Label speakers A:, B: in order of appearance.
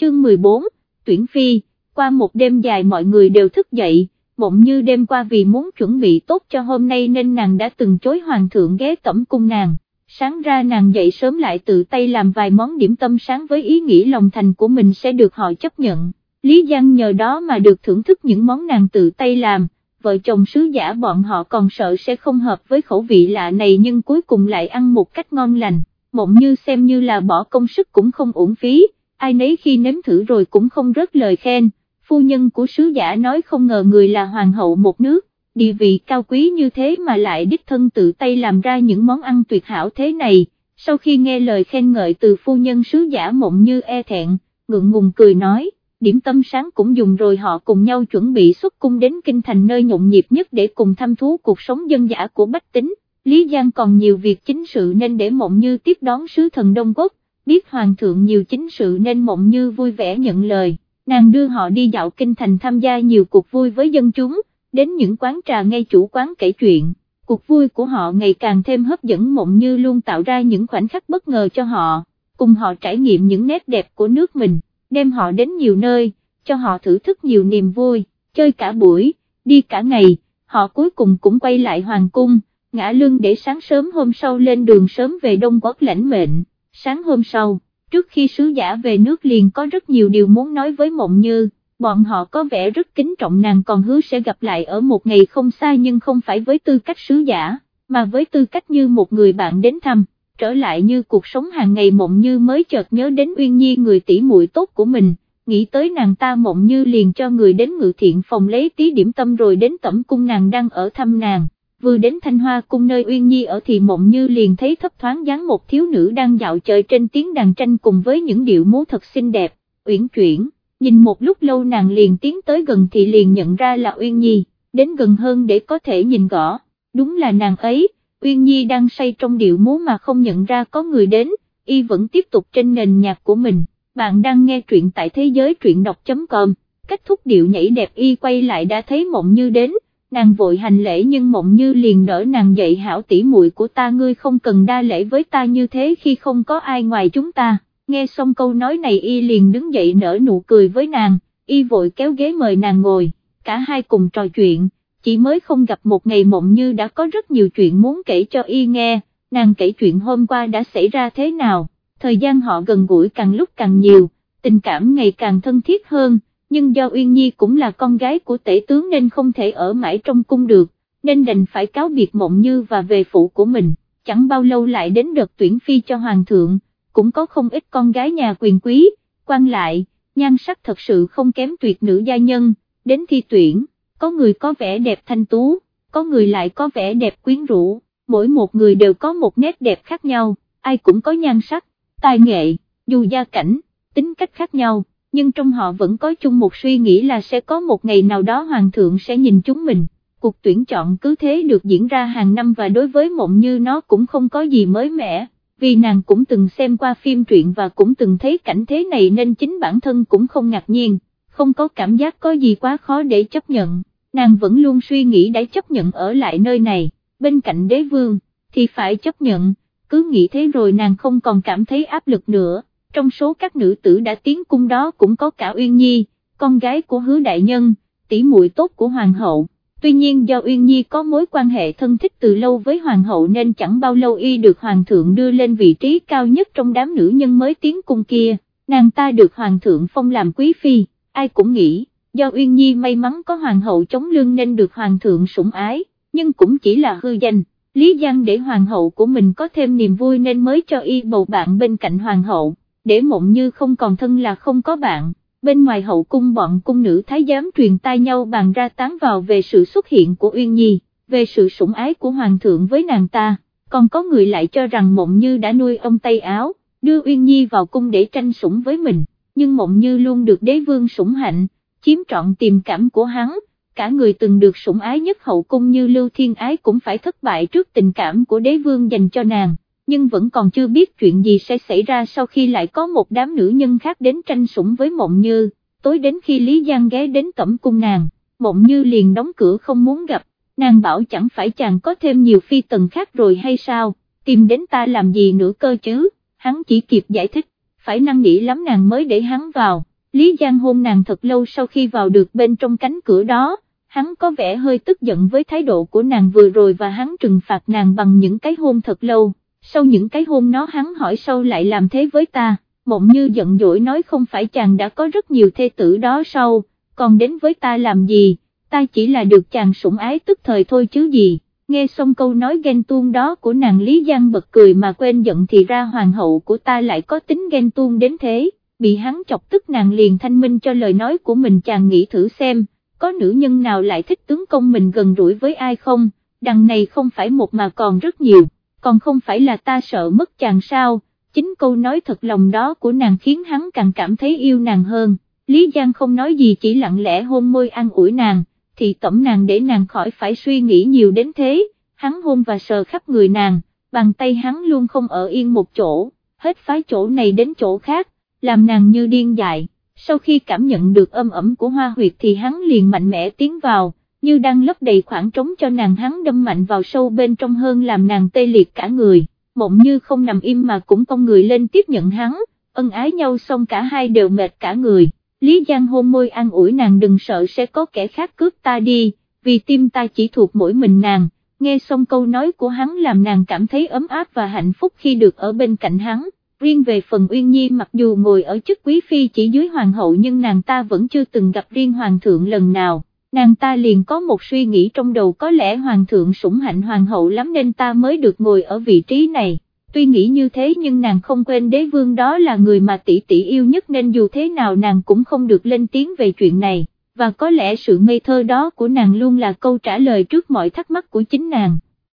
A: chương 14, tuyển phi, qua một đêm dài mọi người đều thức dậy, mộng như đêm qua vì muốn chuẩn bị tốt cho hôm nay nên nàng đã từng chối hoàng thượng ghé tẩm cung nàng, sáng ra nàng dậy sớm lại tự tay làm vài món điểm tâm sáng với ý nghĩ lòng thành của mình sẽ được họ chấp nhận, Lý Giang nhờ đó mà được thưởng thức những món nàng tự tay làm, vợ chồng sứ giả bọn họ còn sợ sẽ không hợp với khẩu vị lạ này nhưng cuối cùng lại ăn một cách ngon lành, mộng như xem như là bỏ công sức cũng không uổng phí, ai nấy khi nếm thử rồi cũng không rớt lời khen, phu nhân của sứ giả nói không ngờ người là hoàng hậu một nước, địa vị cao quý như thế mà lại đích thân tự tay làm ra những món ăn tuyệt hảo thế này, sau khi nghe lời khen ngợi từ phu nhân sứ giả mộng như e thẹn, ngượng ngùng cười nói điểm tâm sáng cũng dùng rồi họ cùng nhau chuẩn bị xuất cung đến kinh thành nơi nhộn nhịp nhất để cùng thăm thú cuộc sống dân dã của bách tính. Lý Giang còn nhiều việc chính sự nên để Mộng Như tiếp đón sứ thần Đông Quốc, biết Hoàng thượng nhiều chính sự nên Mộng Như vui vẻ nhận lời, nàng đưa họ đi dạo kinh thành tham gia nhiều cuộc vui với dân chúng, đến những quán trà ngay chủ quán kể chuyện. Cuộc vui của họ ngày càng thêm hấp dẫn Mộng Như luôn tạo ra những khoảnh khắc bất ngờ cho họ, cùng họ trải nghiệm những nét đẹp của nước mình đem họ đến nhiều nơi, cho họ thử thức nhiều niềm vui, chơi cả buổi, đi cả ngày, họ cuối cùng cũng quay lại hoàng cung, ngã lưng để sáng sớm hôm sau lên đường sớm về Đông Quốc lãnh mệnh, sáng hôm sau, trước khi sứ giả về nước liền có rất nhiều điều muốn nói với Mộng Như, bọn họ có vẻ rất kính trọng nàng còn hứa sẽ gặp lại ở một ngày không xa nhưng không phải với tư cách sứ giả, mà với tư cách như một người bạn đến thăm trở lại như cuộc sống hàng ngày mộng như mới chợt nhớ đến Uyên Nhi người tỷ muội tốt của mình, nghĩ tới nàng ta mộng như liền cho người đến ngự thiện phòng lấy tí điểm tâm rồi đến tẩm cung nàng đang ở thăm nàng, vừa đến thanh hoa cung nơi Uyên Nhi ở thì mộng như liền thấy thấp thoáng dáng một thiếu nữ đang dạo chơi trên tiếng đàn tranh cùng với những điệu múa thật xinh đẹp, uyển chuyển, nhìn một lúc lâu nàng liền tiến tới gần thì liền nhận ra là Uyên Nhi, đến gần hơn để có thể nhìn rõ, đúng là nàng ấy Uyên Nhi đang say trong điệu múa mà không nhận ra có người đến, y vẫn tiếp tục trên nền nhạc của mình, bạn đang nghe truyện tại thế giới truyện đọc.com, kết thúc điệu nhảy đẹp y quay lại đã thấy mộng như đến, nàng vội hành lễ nhưng mộng như liền đỡ nàng dậy hảo tỉ muội của ta ngươi không cần đa lễ với ta như thế khi không có ai ngoài chúng ta, nghe xong câu nói này y liền đứng dậy nở nụ cười với nàng, y vội kéo ghế mời nàng ngồi, cả hai cùng trò chuyện. Chỉ mới không gặp một ngày mộng như đã có rất nhiều chuyện muốn kể cho y nghe, nàng kể chuyện hôm qua đã xảy ra thế nào, thời gian họ gần gũi càng lúc càng nhiều, tình cảm ngày càng thân thiết hơn, nhưng do Uyên Nhi cũng là con gái của tể tướng nên không thể ở mãi trong cung được, nên đành phải cáo biệt mộng như và về phụ của mình, chẳng bao lâu lại đến đợt tuyển phi cho hoàng thượng, cũng có không ít con gái nhà quyền quý, quan lại, nhan sắc thật sự không kém tuyệt nữ gia nhân, đến thi tuyển có người có vẻ đẹp thanh tú, có người lại có vẻ đẹp quyến rũ, mỗi một người đều có một nét đẹp khác nhau, ai cũng có nhan sắc, tài nghệ, dù gia cảnh, tính cách khác nhau, nhưng trong họ vẫn có chung một suy nghĩ là sẽ có một ngày nào đó hoàng thượng sẽ nhìn chúng mình. Cuộc tuyển chọn cứ thế được diễn ra hàng năm và đối với mộng như nó cũng không có gì mới mẻ, vì nàng cũng từng xem qua phim truyện và cũng từng thấy cảnh thế này nên chính bản thân cũng không ngạc nhiên, không có cảm giác có gì quá khó để chấp nhận nàng vẫn luôn suy nghĩ đã chấp nhận ở lại nơi này, bên cạnh đế vương, thì phải chấp nhận, cứ nghĩ thế rồi nàng không còn cảm thấy áp lực nữa, trong số các nữ tử đã tiến cung đó cũng có cả Uyên Nhi, con gái của hứa đại nhân, tỷ muội tốt của hoàng hậu. Tuy nhiên do Uyên Nhi có mối quan hệ thân thích từ lâu với hoàng hậu nên chẳng bao lâu y được hoàng thượng đưa lên vị trí cao nhất trong đám nữ nhân mới tiến cung kia, nàng ta được hoàng thượng phong làm quý phi, ai cũng nghĩ do Uyên Nhi may mắn có hoàng hậu chống lưng nên được hoàng thượng sủng ái, nhưng cũng chỉ là hư danh, Lý Giang để hoàng hậu của mình có thêm niềm vui nên mới cho y bầu bạn bên cạnh hoàng hậu, để mộng như không còn thân là không có bạn. Bên ngoài hậu cung bọn cung nữ thái giám truyền tai nhau bàn ra tán vào về sự xuất hiện của Uyên Nhi, về sự sủng ái của hoàng thượng với nàng ta, còn có người lại cho rằng mộng như đã nuôi ông tây áo, đưa Uyên Nhi vào cung để tranh sủng với mình, nhưng mộng như luôn được đế vương sủng hạnh, chiếm trọn tiềm cảm của hắn, cả người từng được sủng ái nhất hậu cung như Lưu Thiên Ái cũng phải thất bại trước tình cảm của đế vương dành cho nàng, nhưng vẫn còn chưa biết chuyện gì sẽ xảy ra sau khi lại có một đám nữ nhân khác đến tranh sủng với Mộng Như, tối đến khi Lý Giang ghé đến tẩm cung nàng, Mộng Như liền đóng cửa không muốn gặp, nàng bảo chẳng phải chàng có thêm nhiều phi tần khác rồi hay sao, tìm đến ta làm gì nữa cơ chứ, hắn chỉ kịp giải thích. Phải năng nỉ lắm nàng mới để hắn vào, Lý Giang hôn nàng thật lâu sau khi vào được bên trong cánh cửa đó, hắn có vẻ hơi tức giận với thái độ của nàng vừa rồi và hắn trừng phạt nàng bằng những cái hôn thật lâu, sau những cái hôn nó hắn hỏi sâu lại làm thế với ta, mộng như giận dỗi nói không phải chàng đã có rất nhiều thê tử đó sau, còn đến với ta làm gì, ta chỉ là được chàng sủng ái tức thời thôi chứ gì, nghe xong câu nói ghen tuông đó của nàng Lý Giang bật cười mà quên giận thì ra hoàng hậu của ta lại có tính ghen tuông đến thế, bị hắn chọc tức nàng liền thanh minh cho lời nói của mình chàng nghĩ thử xem có nữ nhân nào lại thích tướng công mình gần rủi với ai không, đằng này không phải một mà còn rất nhiều, còn không phải là ta sợ mất chàng sao, chính câu nói thật lòng đó của nàng khiến hắn càng cảm thấy yêu nàng hơn, Lý Giang không nói gì chỉ lặng lẽ hôn môi an ủi nàng, thì tẩm nàng để nàng khỏi phải suy nghĩ nhiều đến thế, hắn hôn và sờ khắp người nàng, bàn tay hắn luôn không ở yên một chỗ, hết phái chỗ này đến chỗ khác, làm nàng như điên dại. Sau khi cảm nhận được âm ẩm của hoa huyệt thì hắn liền mạnh mẽ tiến vào, như đang lấp đầy khoảng trống cho nàng hắn đâm mạnh vào sâu bên trong hơn làm nàng tê liệt cả người, mộng như không nằm im mà cũng cong người lên tiếp nhận hắn, ân ái nhau xong cả hai đều mệt cả người, Lý Giang hôn môi an ủi nàng đừng sợ sẽ có kẻ khác cướp ta đi, vì tim ta chỉ thuộc mỗi mình nàng, nghe xong câu nói của hắn làm nàng cảm thấy ấm áp và hạnh phúc khi được ở bên cạnh hắn. Riêng về phần Uyên Nhi mặc dù ngồi ở chức quý phi chỉ dưới hoàng hậu nhưng nàng ta vẫn chưa từng gặp riêng hoàng thượng lần nào, nàng ta liền có một suy nghĩ trong đầu có lẽ hoàng thượng sủng hạnh hoàng hậu lắm nên ta mới được ngồi ở vị trí này. Tuy nghĩ như thế nhưng nàng không quên đế vương đó là người mà tỷ tỷ yêu nhất nên dù thế nào nàng cũng không được lên tiếng về chuyện này, và có lẽ sự ngây thơ đó của nàng luôn là câu trả lời trước mọi thắc mắc của chính nàng.